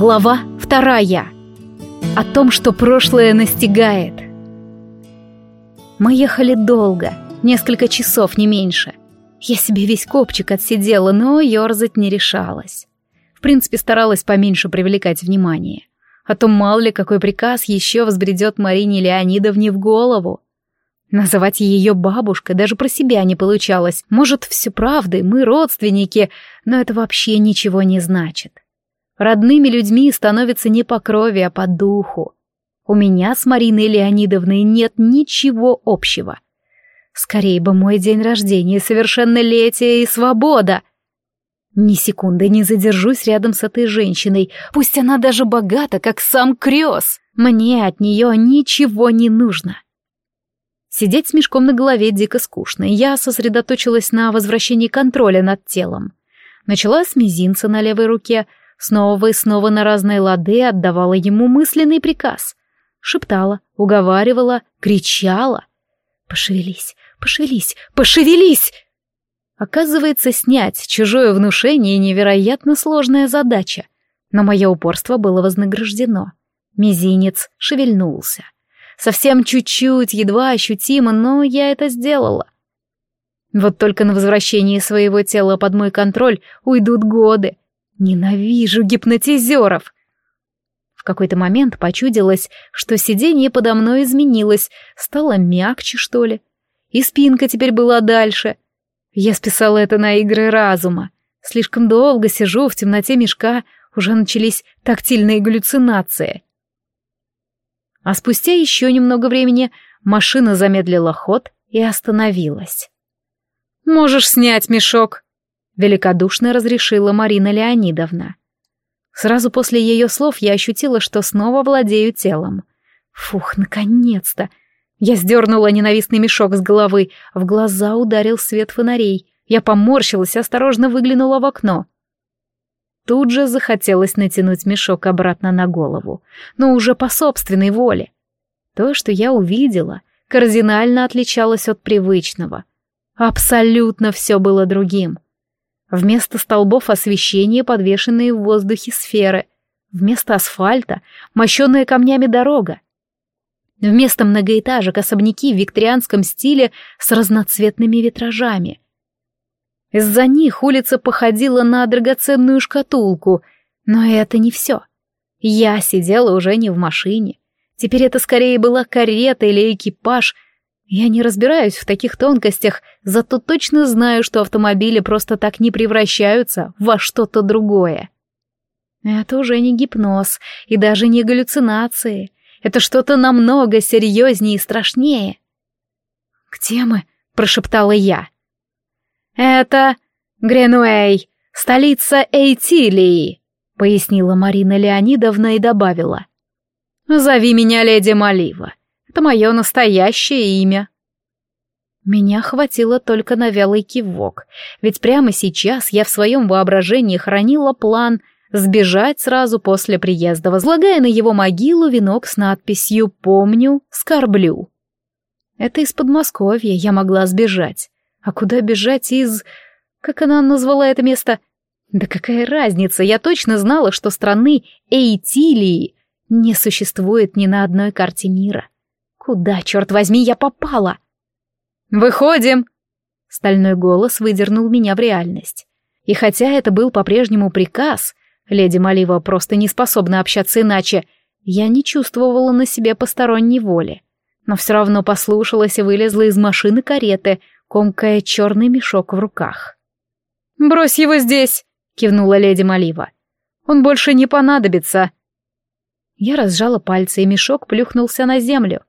Глава вторая. О том, что прошлое настигает. Мы ехали долго, несколько часов, не меньше. Я себе весь копчик отсидела, но ерзать не решалась. В принципе, старалась поменьше привлекать внимание. А то мало ли какой приказ еще взбредет Марине Леонидовне в голову. Называть ее бабушкой даже про себя не получалось. Может, все правда, мы родственники, но это вообще ничего не значит. Родными людьми становятся не по крови, а по духу. У меня с Мариной Леонидовной нет ничего общего. Скорее бы мой день рождения, совершеннолетие и свобода. Ни секунды не задержусь рядом с этой женщиной, пусть она даже богата, как сам Крёс. Мне от нее ничего не нужно. Сидеть с мешком на голове дико скучно, я сосредоточилась на возвращении контроля над телом. Начала с мизинца на левой руке — Снова и снова на разные лады отдавала ему мысленный приказ. Шептала, уговаривала, кричала. «Пошевелись, пошевелись, пошевелись!» Оказывается, снять чужое внушение — невероятно сложная задача. Но мое упорство было вознаграждено. Мизинец шевельнулся. Совсем чуть-чуть, едва ощутимо, но я это сделала. Вот только на возвращение своего тела под мой контроль уйдут годы, Ненавижу гипнотизеров. В какой-то момент почудилось, что сиденье подо мной изменилось, стало мягче, что ли. И спинка теперь была дальше. Я списала это на игры разума. Слишком долго сижу в темноте мешка, уже начались тактильные галлюцинации. А спустя еще немного времени машина замедлила ход и остановилась. «Можешь снять мешок», великодушно разрешила Марина Леонидовна. Сразу после ее слов я ощутила, что снова владею телом. Фух, наконец-то! Я сдернула ненавистный мешок с головы, в глаза ударил свет фонарей. Я поморщилась, осторожно выглянула в окно. Тут же захотелось натянуть мешок обратно на голову, но уже по собственной воле. То, что я увидела, кардинально отличалось от привычного. Абсолютно все было другим. Вместо столбов освещения подвешенные в воздухе сферы. Вместо асфальта мощенная камнями дорога. Вместо многоэтажек особняки в викторианском стиле с разноцветными витражами. Из-за них улица походила на драгоценную шкатулку, но это не все. Я сидела уже не в машине. Теперь это скорее была карета или экипаж — я не разбираюсь в таких тонкостях, зато точно знаю, что автомобили просто так не превращаются во что-то другое. Это уже не гипноз и даже не галлюцинации. Это что-то намного серьезнее и страшнее. «Где мы?» — прошептала я. «Это Гренуэй, столица Эйтилии», — пояснила Марина Леонидовна и добавила. «Зови меня леди Малива. Это мое настоящее имя. Меня хватило только на вялый кивок, ведь прямо сейчас я в своем воображении хранила план сбежать сразу после приезда, возлагая на его могилу венок с надписью «Помню, скорблю». Это из Подмосковья я могла сбежать. А куда бежать из... Как она назвала это место? Да какая разница, я точно знала, что страны Эйтилии не существует ни на одной карте мира. Куда, черт возьми, я попала? «Выходим!» Стальной голос выдернул меня в реальность. И хотя это был по-прежнему приказ, леди Малива просто не способна общаться иначе, я не чувствовала на себе посторонней воли. Но все равно послушалась и вылезла из машины кареты, комкая черный мешок в руках. «Брось его здесь!» — кивнула леди Малива. «Он больше не понадобится!» Я разжала пальцы, и мешок плюхнулся на землю.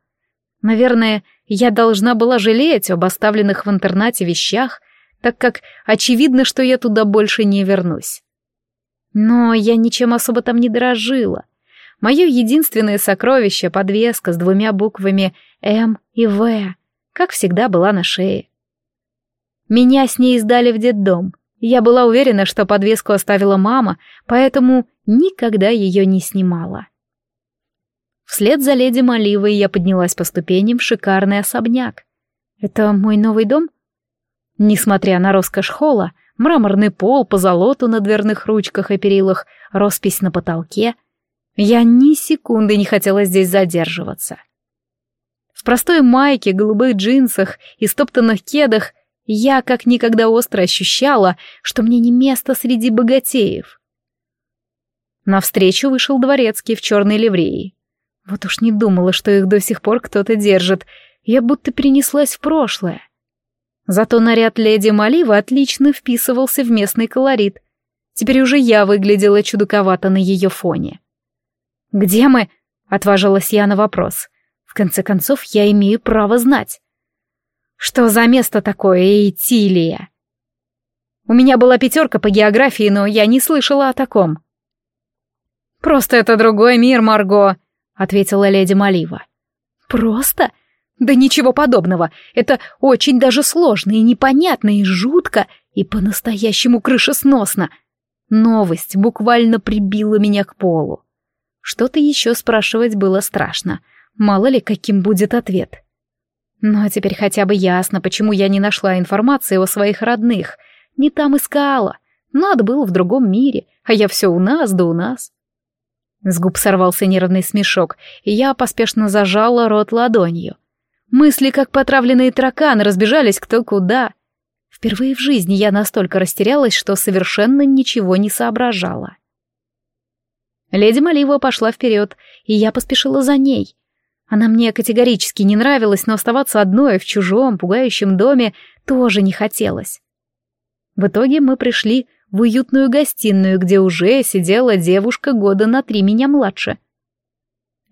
Наверное, я должна была жалеть об оставленных в интернате вещах, так как очевидно, что я туда больше не вернусь. Но я ничем особо там не дорожила. Мое единственное сокровище — подвеска с двумя буквами «М» и «В», как всегда была на шее. Меня с ней сдали в детдом. Я была уверена, что подвеску оставила мама, поэтому никогда ее не снимала. Вслед за леди Маливой я поднялась по ступеням в шикарный особняк. Это мой новый дом? Несмотря на роскошь холла, Мраморный пол, позолоту на дверных ручках и перилах, роспись на потолке. Я ни секунды не хотела здесь задерживаться. В простой майке, голубых джинсах и стоптанных кедах я как никогда остро ощущала, что мне не место среди богатеев. Навстречу вышел дворецкий в черной ливреи. Вот уж не думала, что их до сих пор кто-то держит. Я будто перенеслась в прошлое. Зато наряд леди Малива отлично вписывался в местный колорит. Теперь уже я выглядела чудаковато на ее фоне. «Где мы?» — отважилась я на вопрос. «В конце концов, я имею право знать». «Что за место такое, Эйтилия?» У меня была пятерка по географии, но я не слышала о таком. «Просто это другой мир, Марго», — ответила леди Малива. «Просто? Да ничего подобного. Это очень даже сложно и непонятно, и жутко, и по-настоящему крышесносно. Новость буквально прибила меня к полу. Что-то еще спрашивать было страшно. Мало ли, каким будет ответ. Ну а теперь хотя бы ясно, почему я не нашла информации о своих родных. Не там искала. Надо было в другом мире, а я все у нас да у нас. С губ сорвался нервный смешок, и я поспешно зажала рот ладонью. Мысли, как потравленные тараканы, разбежались кто куда. Впервые в жизни я настолько растерялась, что совершенно ничего не соображала. Леди Малива пошла вперед, и я поспешила за ней. Она мне категорически не нравилась, но оставаться одной в чужом, пугающем доме тоже не хотелось. В итоге мы пришли в уютную гостиную, где уже сидела девушка года на три меня младше.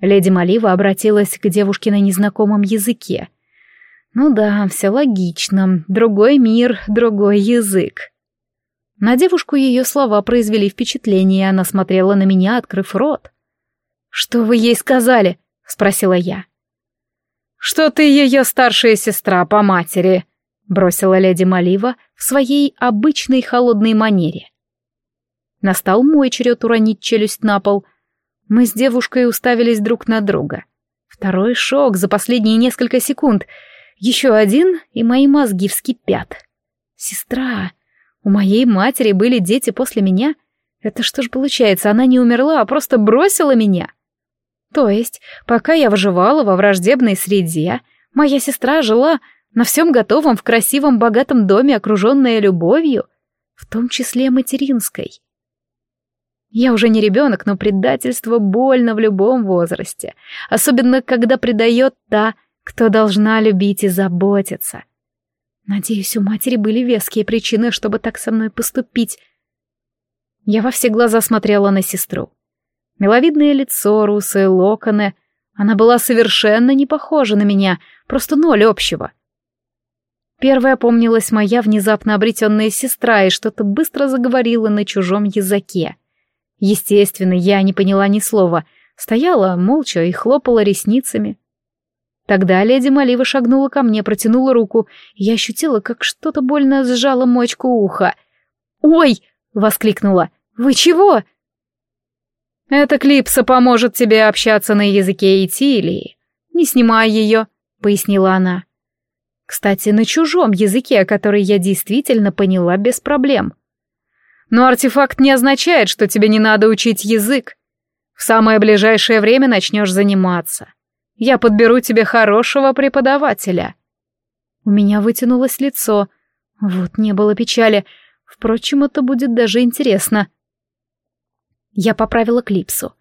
Леди Малива обратилась к девушке на незнакомом языке. Ну да, все логично. Другой мир, другой язык. На девушку ее слова произвели впечатление, она смотрела на меня, открыв рот. «Что вы ей сказали?» — спросила я. «Что ты ее старшая сестра по матери», бросила леди Малива в своей обычной холодной манере. Настал мой черед уронить челюсть на пол. Мы с девушкой уставились друг на друга. Второй шок за последние несколько секунд. Еще один, и мои мозги вскипят. Сестра, у моей матери были дети после меня. Это что ж получается, она не умерла, а просто бросила меня? То есть, пока я выживала во враждебной среде, моя сестра жила на всем готовом в красивом богатом доме, окруженная любовью, в том числе материнской. Я уже не ребенок, но предательство больно в любом возрасте, особенно когда предает та, кто должна любить и заботиться. Надеюсь, у матери были веские причины, чтобы так со мной поступить. Я во все глаза смотрела на сестру. Миловидное лицо, русые локоны. Она была совершенно не похожа на меня, просто ноль общего. Первая помнилась моя внезапно обретенная сестра и что-то быстро заговорила на чужом языке. Естественно, я не поняла ни слова, стояла молча и хлопала ресницами. Тогда леди Малива шагнула ко мне, протянула руку, и я ощутила, как что-то больно сжало мочку уха. «Ой!» — воскликнула. «Вы чего?» «Эта клипса поможет тебе общаться на языке Этилии. Не снимай ее», — пояснила она. Кстати, на чужом языке, который я действительно поняла без проблем. Но артефакт не означает, что тебе не надо учить язык. В самое ближайшее время начнешь заниматься. Я подберу тебе хорошего преподавателя. У меня вытянулось лицо. Вот не было печали. Впрочем, это будет даже интересно. Я поправила клипсу.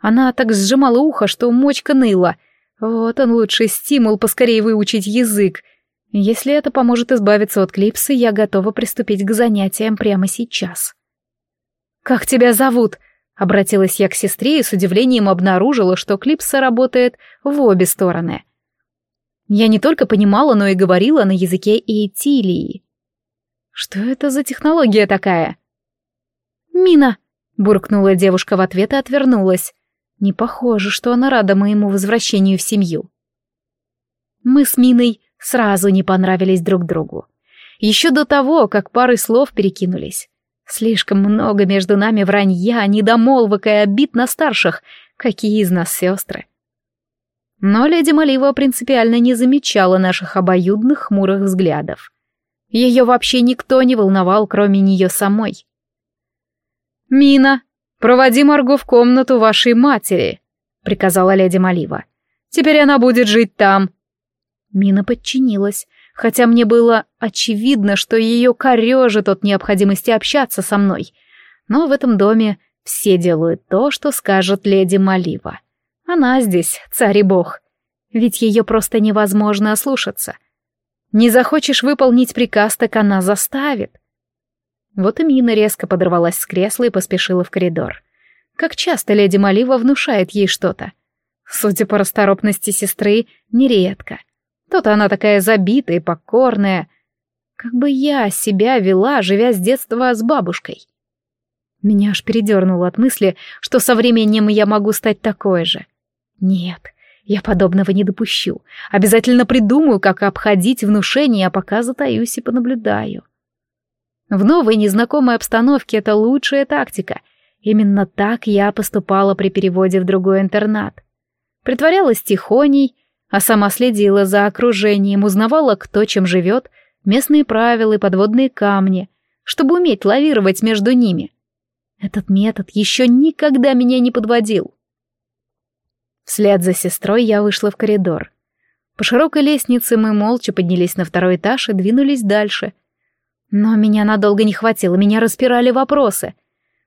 Она так сжимала ухо, что мочка ныла. Вот он лучший стимул поскорее выучить язык — если это поможет избавиться от клипсы, я готова приступить к занятиям прямо сейчас. «Как тебя зовут?» — обратилась я к сестре и с удивлением обнаружила, что клипса работает в обе стороны. Я не только понимала, но и говорила на языке Эйтилии. «Что это за технология такая?» «Мина!» — буркнула девушка в ответ и отвернулась. Не похоже, что она рада моему возвращению в семью. Мы с Миной сразу не понравились друг другу. Еще до того, как пары слов перекинулись. Слишком много между нами вранья, недомолвок и обид на старших, какие из нас сестры. Но леди Малива принципиально не замечала наших обоюдных хмурых взглядов. Ее вообще никто не волновал, кроме нее самой. «Мина, проводи Марго в комнату вашей матери», — приказала леди Малива. «Теперь она будет жить там». Мина подчинилась, хотя мне было очевидно, что ее корежит от необходимости общаться со мной. Но в этом доме все делают то, что скажет леди Малива. Она здесь, царь и бог. Ведь ее просто невозможно ослушаться. Не захочешь выполнить приказ, так она заставит. Вот и Мина резко подорвалась с кресла и поспешила в коридор. Как часто леди Малива внушает ей что-то. Судя по расторопности сестры, нередко. То-то она такая забитая и покорная. Как бы я себя вела, живя с детства с бабушкой. Меня аж передернуло от мысли, что со временем я могу стать такой же. Нет, я подобного не допущу. Обязательно придумаю, как обходить внушение, а пока затаюсь и понаблюдаю. В новой незнакомой обстановке это лучшая тактика. Именно так я поступала при переводе в другой интернат. Притворялась тихоней, а сама следила за окружением, узнавала, кто чем живет, местные правила и подводные камни, чтобы уметь лавировать между ними. Этот метод еще никогда меня не подводил. Вслед за сестрой я вышла в коридор. По широкой лестнице мы молча поднялись на второй этаж и двинулись дальше. Но меня надолго не хватило, меня распирали вопросы.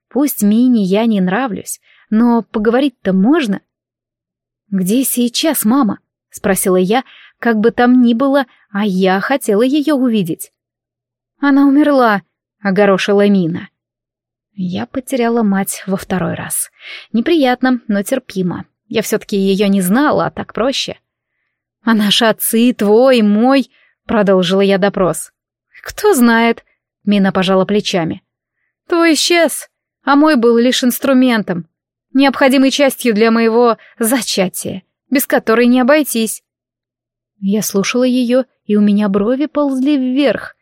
Пусть Мине я не нравлюсь, но поговорить-то можно. «Где сейчас мама?» — спросила я, как бы там ни было, а я хотела ее увидеть. «Она умерла», — огорошила Мина. Я потеряла мать во второй раз. Неприятно, но терпимо. Я все-таки ее не знала, а так проще. «А наши отцы, твой, мой...» — продолжила я допрос. «Кто знает», — Мина пожала плечами. «Твой исчез, а мой был лишь инструментом, необходимой частью для моего зачатия без которой не обойтись. Я слушала ее, и у меня брови ползли вверх.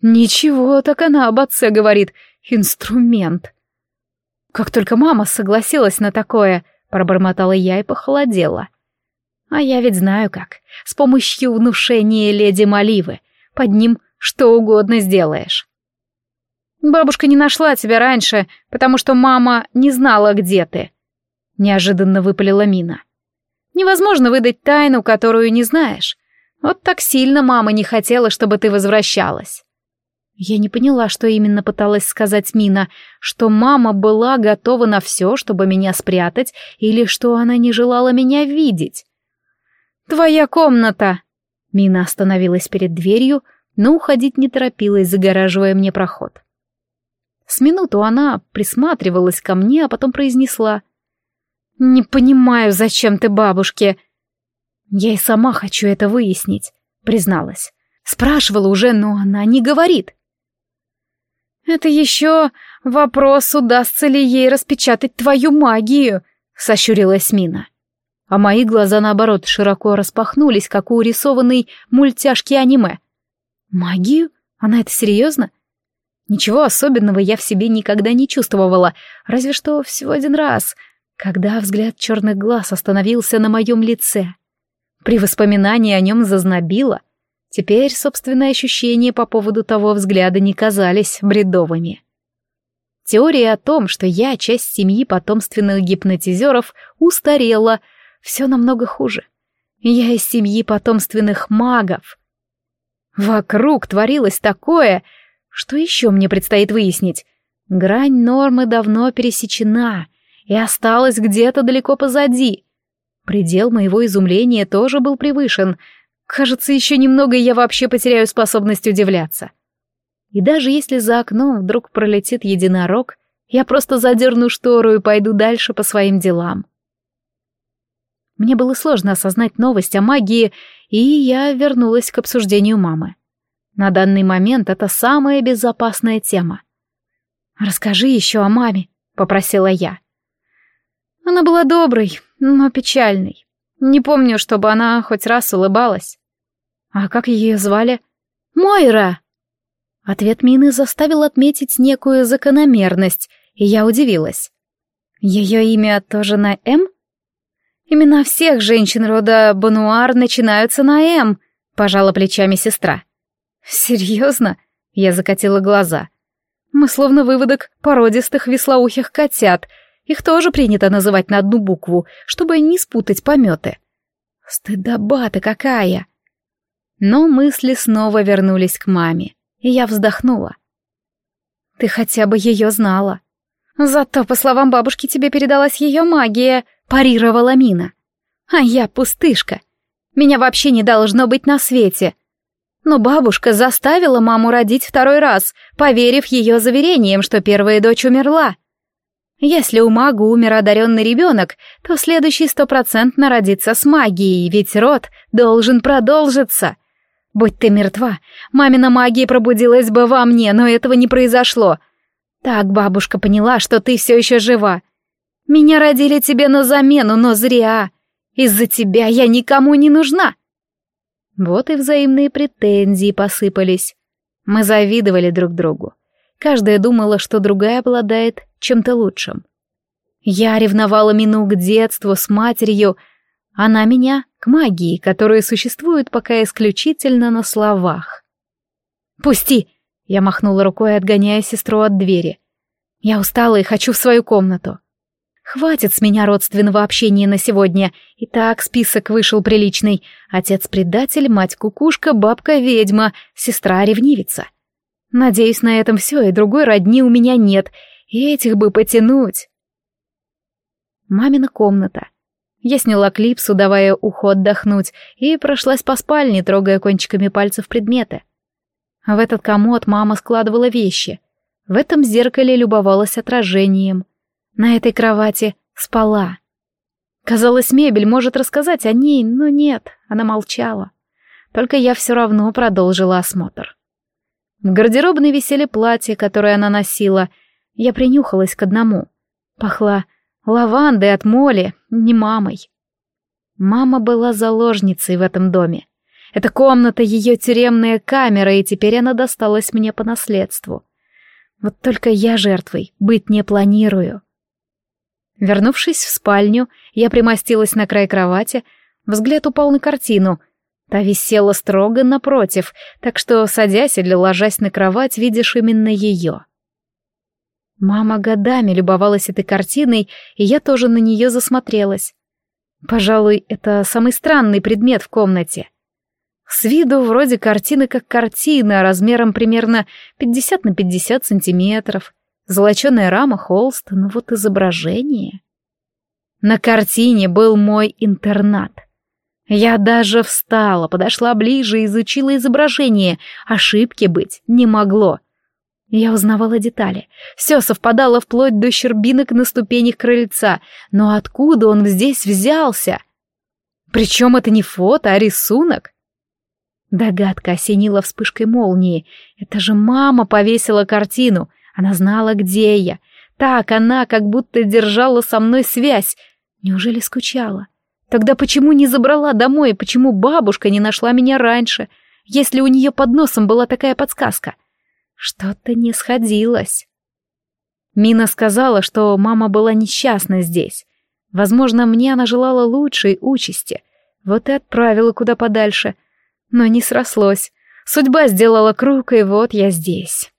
Ничего, так она об отце говорит. Инструмент. Как только мама согласилась на такое, пробормотала я и похолодела. А я ведь знаю как. С помощью внушения леди Маливы. Под ним что угодно сделаешь. Бабушка не нашла тебя раньше, потому что мама не знала, где ты. Неожиданно выпалила Мина. Невозможно выдать тайну, которую не знаешь. Вот так сильно мама не хотела, чтобы ты возвращалась. Я не поняла, что именно пыталась сказать Мина, что мама была готова на все, чтобы меня спрятать, или что она не желала меня видеть. «Твоя комната!» Мина остановилась перед дверью, но уходить не торопилась, загораживая мне проход. С минуту она присматривалась ко мне, а потом произнесла — «Не понимаю, зачем ты бабушке?» «Я и сама хочу это выяснить», — призналась. Спрашивала уже, но она не говорит. «Это еще вопрос, удастся ли ей распечатать твою магию», — сощурилась Мина. А мои глаза, наоборот, широко распахнулись, как у рисованной мультяшки аниме. «Магию? Она это серьезно?» Ничего особенного я в себе никогда не чувствовала, разве что всего один раз — когда взгляд черных глаз остановился на моем лице. При воспоминании о нем зазнобило. Теперь собственные ощущения по поводу того взгляда не казались бредовыми. Теория о том, что я часть семьи потомственных гипнотизеров, устарела. Все намного хуже. Я из семьи потомственных магов. Вокруг творилось такое, что еще мне предстоит выяснить. Грань нормы давно пересечена, и осталась где-то далеко позади. Предел моего изумления тоже был превышен. Кажется, еще немного, и я вообще потеряю способность удивляться. И даже если за окном вдруг пролетит единорог, я просто задерну штору и пойду дальше по своим делам. Мне было сложно осознать новость о магии, и я вернулась к обсуждению мамы. На данный момент это самая безопасная тема. «Расскажи еще о маме», — попросила я. Она была доброй, но печальной. Не помню, чтобы она хоть раз улыбалась. А как ее звали? Мойра! Ответ Мины заставил отметить некую закономерность, и я удивилась. Ее имя тоже на «М»? Имена всех женщин рода Бануар начинаются на «М», пожала плечами сестра. Серьезно? Я закатила глаза. Мы словно выводок породистых веслоухих котят. Их тоже принято называть на одну букву, чтобы не спутать пометы. Стыдоба-то какая! Но мысли снова вернулись к маме, и я вздохнула. Ты хотя бы ее знала. Зато, по словам бабушки, тебе передалась ее магия, парировала Мина. А я пустышка. Меня вообще не должно быть на свете. Но бабушка заставила маму родить второй раз, поверив ее заверениям, что первая дочь умерла. Если у мага умер одаренный ребенок, то следующий стопроцентно родится с магией, ведь род должен продолжиться. Будь ты мертва, мамина магия пробудилась бы во мне, но этого не произошло. Так бабушка поняла, что ты все еще жива. Меня родили тебе на замену, но зря. Из-за тебя я никому не нужна. Вот и взаимные претензии посыпались. Мы завидовали друг другу. Каждая думала, что другая обладает чем-то лучшим. Я ревновала Мину к детству с матерью, она меня к магии, которая существует пока исключительно на словах. «Пусти!» — я махнула рукой, отгоняя сестру от двери. «Я устала и хочу в свою комнату». Хватит с меня родственного общения на сегодня. И так список вышел приличный. Отец-предатель, мать-кукушка, бабка-ведьма, сестра-ревнивица. Надеюсь, на этом все, и другой родни у меня нет. И этих бы потянуть. Мамина комната. Я сняла клипсу, давая ухо отдохнуть, и прошлась по спальне, трогая кончиками пальцев предметы. В этот комод мама складывала вещи. В этом зеркале любовалась отражением — на этой кровати спала. Казалось, мебель может рассказать о ней, но нет, она молчала. Только я все равно продолжила осмотр. В гардеробной висели платья, которые она носила. Я принюхалась к одному. Пахла лавандой от моли, не мамой. Мама была заложницей в этом доме. Эта комната — ее тюремная камера, и теперь она досталась мне по наследству. Вот только я жертвой быть не планирую. Вернувшись в спальню, я примостилась на край кровати, взгляд упал на картину. Та висела строго напротив, так что, садясь или ложась на кровать, видишь именно ее. Мама годами любовалась этой картиной, и я тоже на нее засмотрелась. Пожалуй, это самый странный предмет в комнате. С виду вроде картины как картина, размером примерно 50 на 50 сантиметров. Золоченая рама, холст, но вот изображение... На картине был мой интернат. Я даже встала, подошла ближе изучила изображение. Ошибки быть не могло. Я узнавала детали. Все совпадало вплоть до щербинок на ступенях крыльца. Но откуда он здесь взялся? Причем это не фото, а рисунок. Догадка осенила вспышкой молнии. Это же мама повесила картину. Она знала, где я. Так она как будто держала со мной связь. Неужели скучала? Тогда почему не забрала домой, почему бабушка не нашла меня раньше, если у нее под носом была такая подсказка? Что-то не сходилось. Мина сказала, что мама была несчастна здесь. Возможно, мне она желала лучшей участи. Вот и отправила куда подальше. Но не срослось. Судьба сделала круг, и вот я здесь.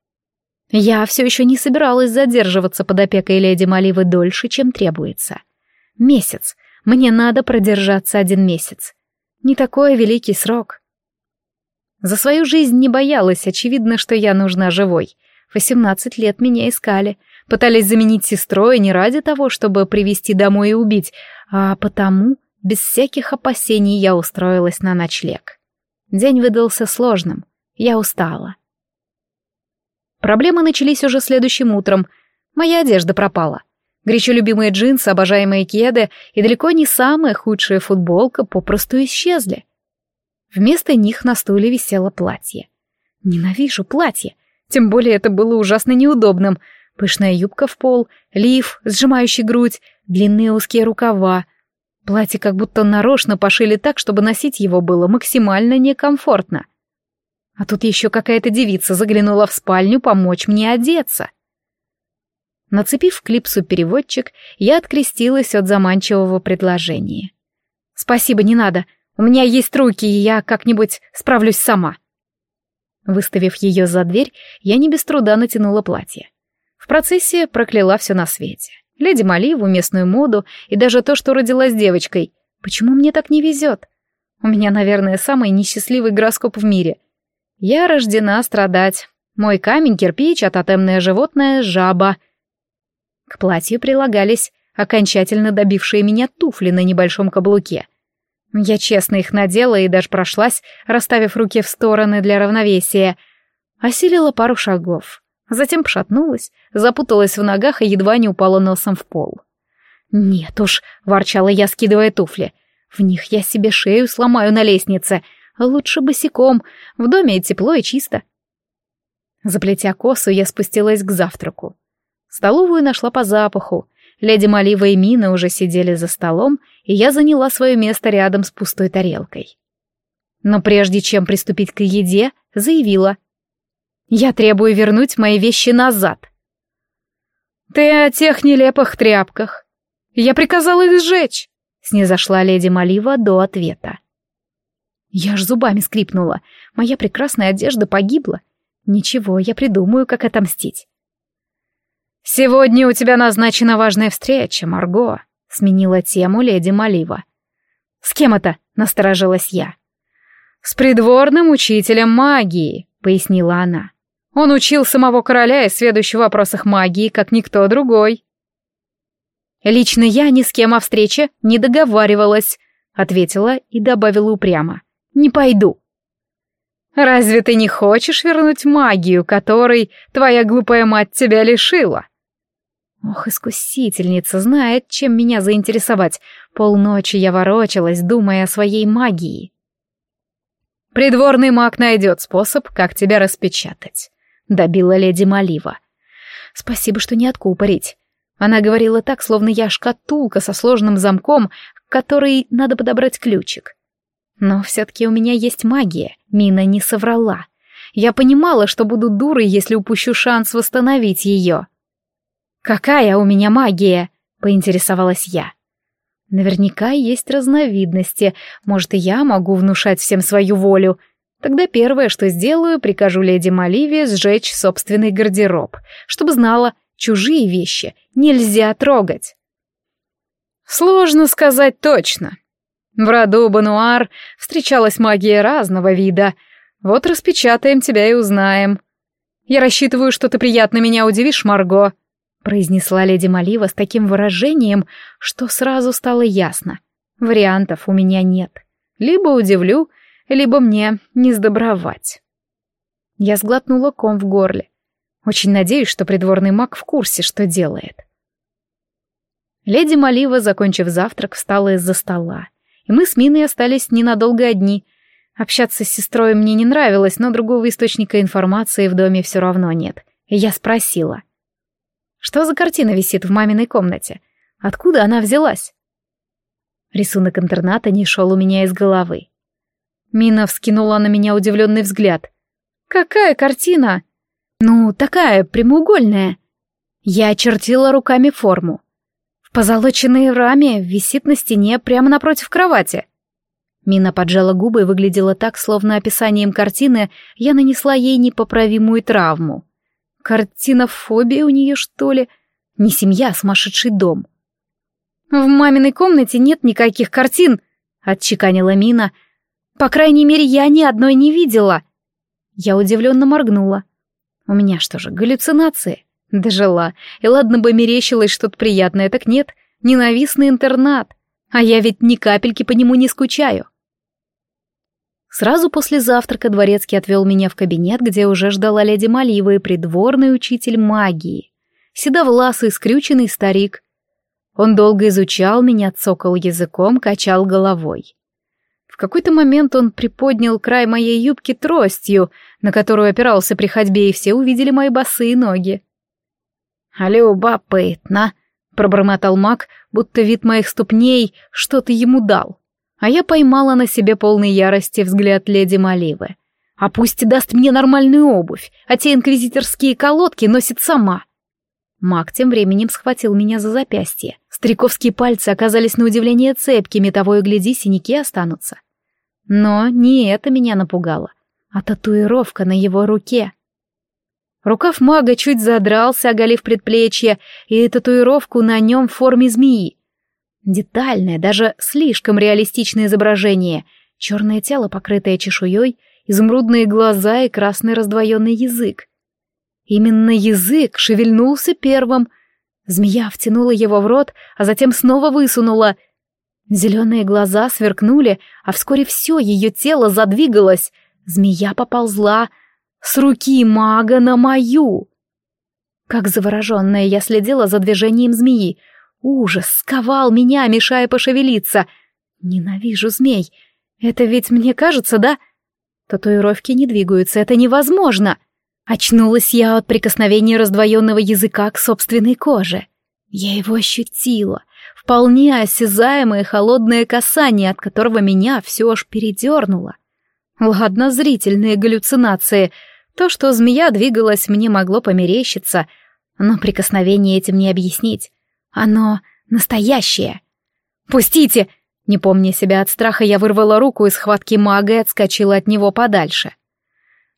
Я все еще не собиралась задерживаться под опекой леди Маливы дольше, чем требуется. Месяц. Мне надо продержаться один месяц. Не такой великий срок. За свою жизнь не боялась, очевидно, что я нужна живой. Восемнадцать лет меня искали. Пытались заменить сестрой не ради того, чтобы привести домой и убить, а потому, без всяких опасений, я устроилась на ночлег. День выдался сложным. Я устала. Проблемы начались уже следующим утром. Моя одежда пропала. Горячо любимые джинсы, обожаемые кеды и далеко не самая худшая футболка попросту исчезли. Вместо них на стуле висело платье. Ненавижу платье. Тем более это было ужасно неудобным. Пышная юбка в пол, лиф, сжимающий грудь, длинные узкие рукава. Платье как будто нарочно пошили так, чтобы носить его было максимально некомфортно. А тут еще какая-то девица заглянула в спальню помочь мне одеться. Нацепив клипсу переводчик, я открестилась от заманчивого предложения. «Спасибо, не надо. У меня есть руки, и я как-нибудь справлюсь сама». Выставив ее за дверь, я не без труда натянула платье. В процессе прокляла все на свете. Леди Маливу, местную моду и даже то, что родилась девочкой. Почему мне так не везет? У меня, наверное, самый несчастливый гороскоп в мире. Я рождена страдать. Мой камень — кирпич, а тотемное животное — жаба. К платью прилагались окончательно добившие меня туфли на небольшом каблуке. Я честно их надела и даже прошлась, расставив руки в стороны для равновесия. Осилила пару шагов. Затем пошатнулась, запуталась в ногах и едва не упала носом в пол. «Нет уж», — ворчала я, скидывая туфли, — «в них я себе шею сломаю на лестнице. Лучше босиком, в доме тепло и чисто». Заплетя косу, я спустилась к завтраку. Столовую нашла по запаху. Леди Малива и Мина уже сидели за столом, и я заняла свое место рядом с пустой тарелкой. Но прежде чем приступить к еде, заявила. «Я требую вернуть мои вещи назад». «Ты о тех нелепых тряпках. Я приказала их сжечь», — снизошла леди Малива до ответа. Я ж зубами скрипнула. Моя прекрасная одежда погибла. Ничего, я придумаю, как отомстить. «Сегодня у тебя назначена важная встреча, Марго», — сменила тему леди Малива. «С кем это?» — насторожилась я. «С придворным учителем магии», — пояснила она. «Он учил самого короля и сведущий в вопросах магии, как никто другой». «Лично я ни с кем о встрече не договаривалась», — ответила и добавила упрямо. «Не пойду». «Разве ты не хочешь вернуть магию, которой твоя глупая мать тебя лишила?» Ох, искусительница знает, чем меня заинтересовать. Полночи я ворочалась, думая о своей магии. «Придворный маг найдет способ, как тебя распечатать», — добила леди Малива. «Спасибо, что не откупорить». Она говорила так, словно я шкатулка со сложным замком, к которой надо подобрать ключик. Но все-таки у меня есть магия, Мина не соврала. Я понимала, что буду дурой, если упущу шанс восстановить ее. «Какая у меня магия?» — поинтересовалась я. «Наверняка есть разновидности. Может, и я могу внушать всем свою волю. Тогда первое, что сделаю, прикажу леди Маливии сжечь собственный гардероб, чтобы знала, чужие вещи нельзя трогать». «Сложно сказать точно. В роду Бануар встречалась магия разного вида. Вот распечатаем тебя и узнаем. Я рассчитываю, что ты приятно меня удивишь, Марго» произнесла леди Малива с таким выражением, что сразу стало ясно. Вариантов у меня нет. Либо удивлю, либо мне не сдобровать. Я сглотнула ком в горле. Очень надеюсь, что придворный маг в курсе, что делает. Леди Малива, закончив завтрак, встала из-за стола, и мы с Миной остались ненадолго одни. Общаться с сестрой мне не нравилось, но другого источника информации в доме все равно нет. И я спросила — что за картина висит в маминой комнате? Откуда она взялась? Рисунок интерната не шел у меня из головы. Мина вскинула на меня удивленный взгляд. «Какая картина?» «Ну, такая, прямоугольная». Я очертила руками форму. В позолоченной раме висит на стене прямо напротив кровати. Мина поджала губы и выглядела так, словно описанием картины я нанесла ей непоправимую травму. Картинофобия у нее, что ли? Не семья, а сумасшедший дом. «В маминой комнате нет никаких картин», — отчеканила Мина. «По крайней мере, я ни одной не видела». Я удивленно моргнула. «У меня что же, галлюцинации?» Дожила. И ладно бы мерещилось что-то приятное, так нет. Ненавистный интернат. А я ведь ни капельки по нему не скучаю. Сразу после завтрака дворецкий отвел меня в кабинет, где уже ждала леди Малива и придворный учитель магии. Седовласый, скрюченный старик. Он долго изучал меня, цокал языком, качал головой. В какой-то момент он приподнял край моей юбки тростью, на которую опирался при ходьбе, и все увидели мои босые ноги. «Любопытно», — пробормотал маг, будто вид моих ступней что-то ему дал а я поймала на себе полной ярости взгляд леди Маливы. А пусть даст мне нормальную обувь, а те инквизиторские колодки носит сама. Маг тем временем схватил меня за запястье. Стариковские пальцы оказались на удивление цепкими, того и гляди, синяки останутся. Но не это меня напугало, а татуировка на его руке. Рукав мага чуть задрался, оголив предплечье, и татуировку на нем в форме змеи. Детальное, даже слишком реалистичное изображение. Черное тело, покрытое чешуей, изумрудные глаза и красный раздвоенный язык. Именно язык шевельнулся первым. Змея втянула его в рот, а затем снова высунула. Зеленые глаза сверкнули, а вскоре все ее тело задвигалось. Змея поползла с руки мага на мою. Как завороженная я следила за движением змеи. Ужас сковал меня, мешая пошевелиться. Ненавижу змей. Это ведь мне кажется, да? Татуировки не двигаются, это невозможно. Очнулась я от прикосновения раздвоенного языка к собственной коже. Я его ощутила. Вполне осязаемое холодное касание, от которого меня все аж передернуло. Ладно, зрительные галлюцинации — то, что змея двигалась, мне могло померещиться, но прикосновение этим не объяснить. Оно настоящее. «Пустите!» Не помня себя от страха, я вырвала руку из схватки мага и отскочила от него подальше.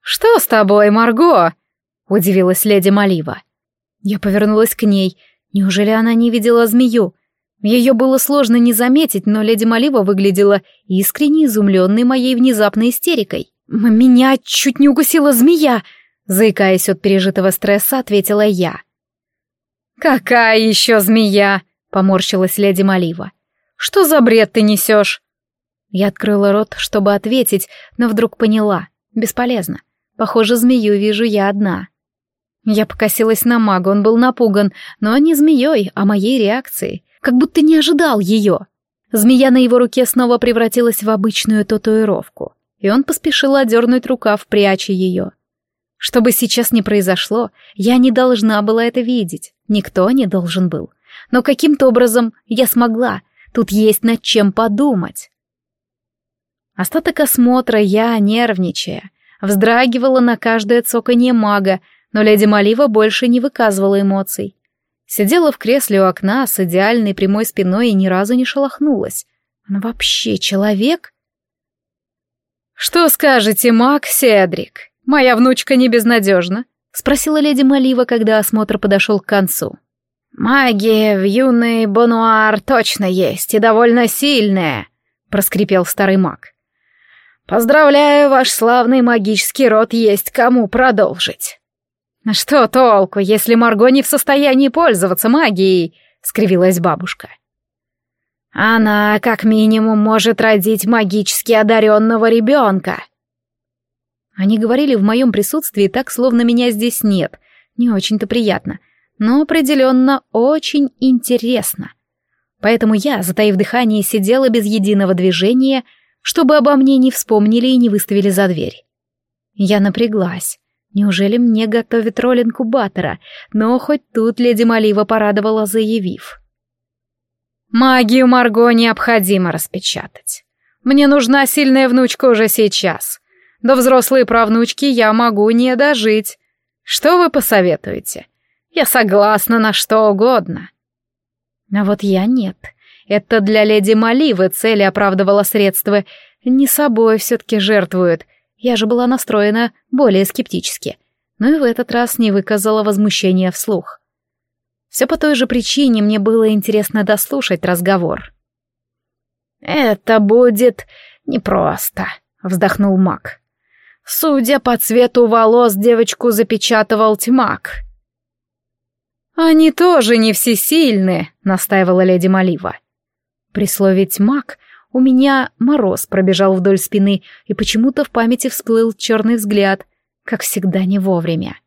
«Что с тобой, Марго?» — удивилась леди Малива. Я повернулась к ней. Неужели она не видела змею? Ее было сложно не заметить, но леди Малива выглядела искренне изумленной моей внезапной истерикой. «Меня чуть не укусила змея!» Заикаясь от пережитого стресса, ответила я. «Какая еще змея?» — поморщилась леди Малива. «Что за бред ты несешь?» Я открыла рот, чтобы ответить, но вдруг поняла. Бесполезно. Похоже, змею вижу я одна. Я покосилась на мага, он был напуган, но не змеей, а моей реакцией. Как будто не ожидал ее. Змея на его руке снова превратилась в обычную татуировку и он поспешил одернуть рукав, пряча ее. Что бы сейчас ни произошло, я не должна была это видеть, никто не должен был. Но каким-то образом я смогла, тут есть над чем подумать. Остаток осмотра я, нервничая, вздрагивала на каждое цоканье мага, но леди Малива больше не выказывала эмоций. Сидела в кресле у окна с идеальной прямой спиной и ни разу не шелохнулась. Она вообще человек? «Что скажете, Мак Седрик? Моя внучка не безнадежна?» — спросила леди Малива, когда осмотр подошел к концу. «Магия в юный Бонуар точно есть и довольно сильная», — проскрипел старый маг. «Поздравляю, ваш славный магический род есть кому продолжить». «Что толку, если Марго не в состоянии пользоваться магией?» — скривилась бабушка. Она, как минимум, может родить магически одаренного ребенка. Они говорили в моем присутствии так, словно меня здесь нет. Не очень-то приятно, но определенно очень интересно. Поэтому я, затаив дыхание, сидела без единого движения, чтобы обо мне не вспомнили и не выставили за дверь. Я напряглась. Неужели мне готовят роль инкубатора? Но хоть тут леди Малива порадовала, заявив. Магию Марго необходимо распечатать. Мне нужна сильная внучка уже сейчас. До взрослой правнучки я могу не дожить. Что вы посоветуете? Я согласна на что угодно. А вот я нет. Это для леди Маливы цели оправдывала средства. Не собой все-таки жертвуют. Я же была настроена более скептически. Но и в этот раз не выказала возмущения вслух. Все по той же причине мне было интересно дослушать разговор. «Это будет непросто», — вздохнул маг. «Судя по цвету волос, девочку запечатывал тьмак». «Они тоже не всесильны», — настаивала леди Малива. При слове «тьмак» у меня мороз пробежал вдоль спины, и почему-то в памяти всплыл черный взгляд, как всегда не вовремя.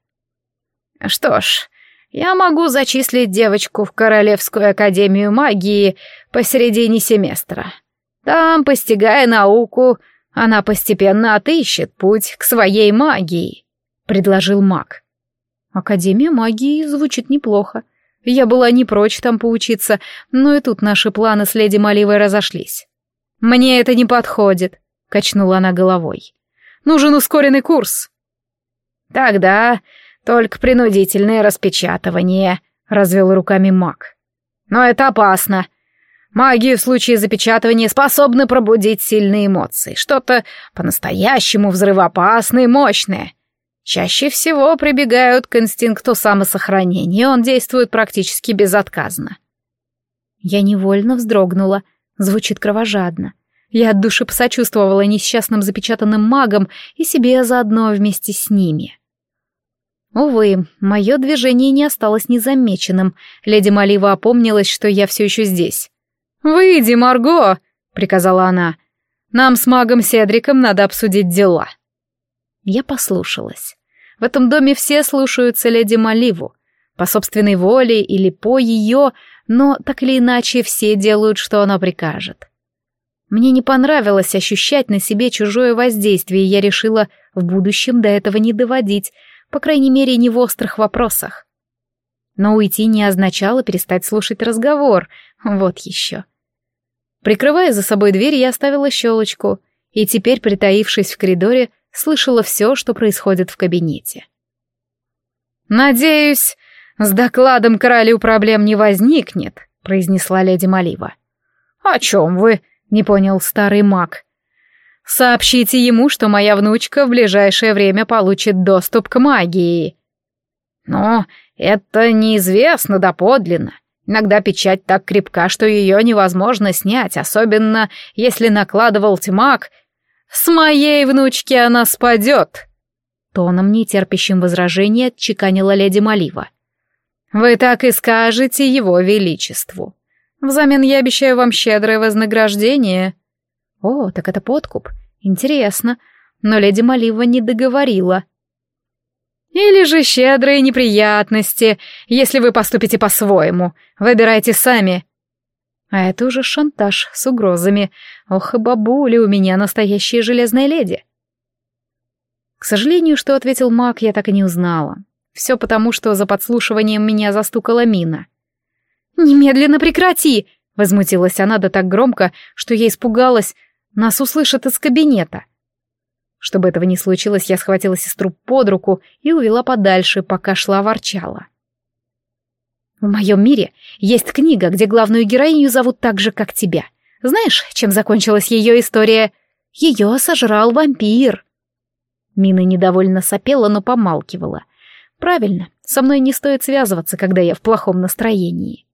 «Что ж, я могу зачислить девочку в Королевскую академию магии посередине семестра. Там, постигая науку, она постепенно отыщет путь к своей магии», — предложил маг. «Академия магии звучит неплохо. Я была не прочь там поучиться, но и тут наши планы с леди Маливой разошлись. «Мне это не подходит», — качнула она головой. «Нужен ускоренный курс». «Тогда только принудительное распечатывание», — развел руками маг. «Но это опасно. Магии в случае запечатывания способны пробудить сильные эмоции, что-то по-настоящему взрывоопасное и мощное. Чаще всего прибегают к инстинкту самосохранения, он действует практически безотказно. Я невольно вздрогнула, звучит кровожадно. Я от души посочувствовала несчастным запечатанным магам и себе заодно вместе с ними. Увы, мое движение не осталось незамеченным. Леди Малива опомнилась, что я все еще здесь. «Выйди, Марго!» — приказала она. «Нам с магом Седриком надо обсудить дела». Я послушалась. В этом доме все слушаются леди Маливу. По собственной воле или по ее, но так или иначе все делают, что она прикажет. Мне не понравилось ощущать на себе чужое воздействие, и я решила в будущем до этого не доводить, по крайней мере, не в острых вопросах. Но уйти не означало перестать слушать разговор, вот еще. Прикрывая за собой дверь, я оставила щелочку, и теперь, притаившись в коридоре, слышала все, что происходит в кабинете. «Надеюсь, с докладом королю проблем не возникнет», — произнесла леди Малива. «О чем вы?» — не понял старый маг. «Сообщите ему, что моя внучка в ближайшее время получит доступ к магии». «Но это неизвестно доподлинно. Иногда печать так крепка, что ее невозможно снять, особенно если накладывал тьмак. С моей внучки она спадет. Тоном, нетерпящим возражения, отчеканила леди Малива. Вы так и скажете его величеству. Взамен я обещаю вам щедрое вознаграждение. О, так это подкуп. Интересно. Но леди Малива не договорила. Или же щедрые неприятности, если вы поступите по-своему. Выбирайте сами. А это уже шантаж с угрозами. Ох, и бабуля у меня настоящая железная леди. К сожалению, что ответил маг, я так и не узнала. Все потому, что за подслушиванием меня застукала мина. «Немедленно прекрати!» — возмутилась она да так громко, что я испугалась. Нас услышат из кабинета. Чтобы этого не случилось, я схватила сестру под руку и увела подальше, пока шла ворчала. В моем мире есть книга, где главную героиню зовут так же, как тебя. Знаешь, чем закончилась ее история? Ее сожрал вампир. Мина недовольно сопела, но помалкивала. Правильно, со мной не стоит связываться, когда я в плохом настроении.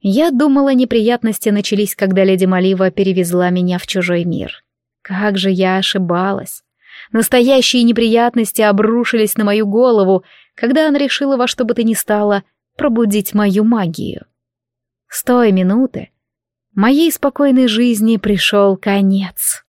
Я думала, неприятности начались, когда леди Малива перевезла меня в чужой мир. Как же я ошибалась. Настоящие неприятности обрушились на мою голову, когда она решила во что бы то ни стало пробудить мою магию. С той минуты моей спокойной жизни пришел конец.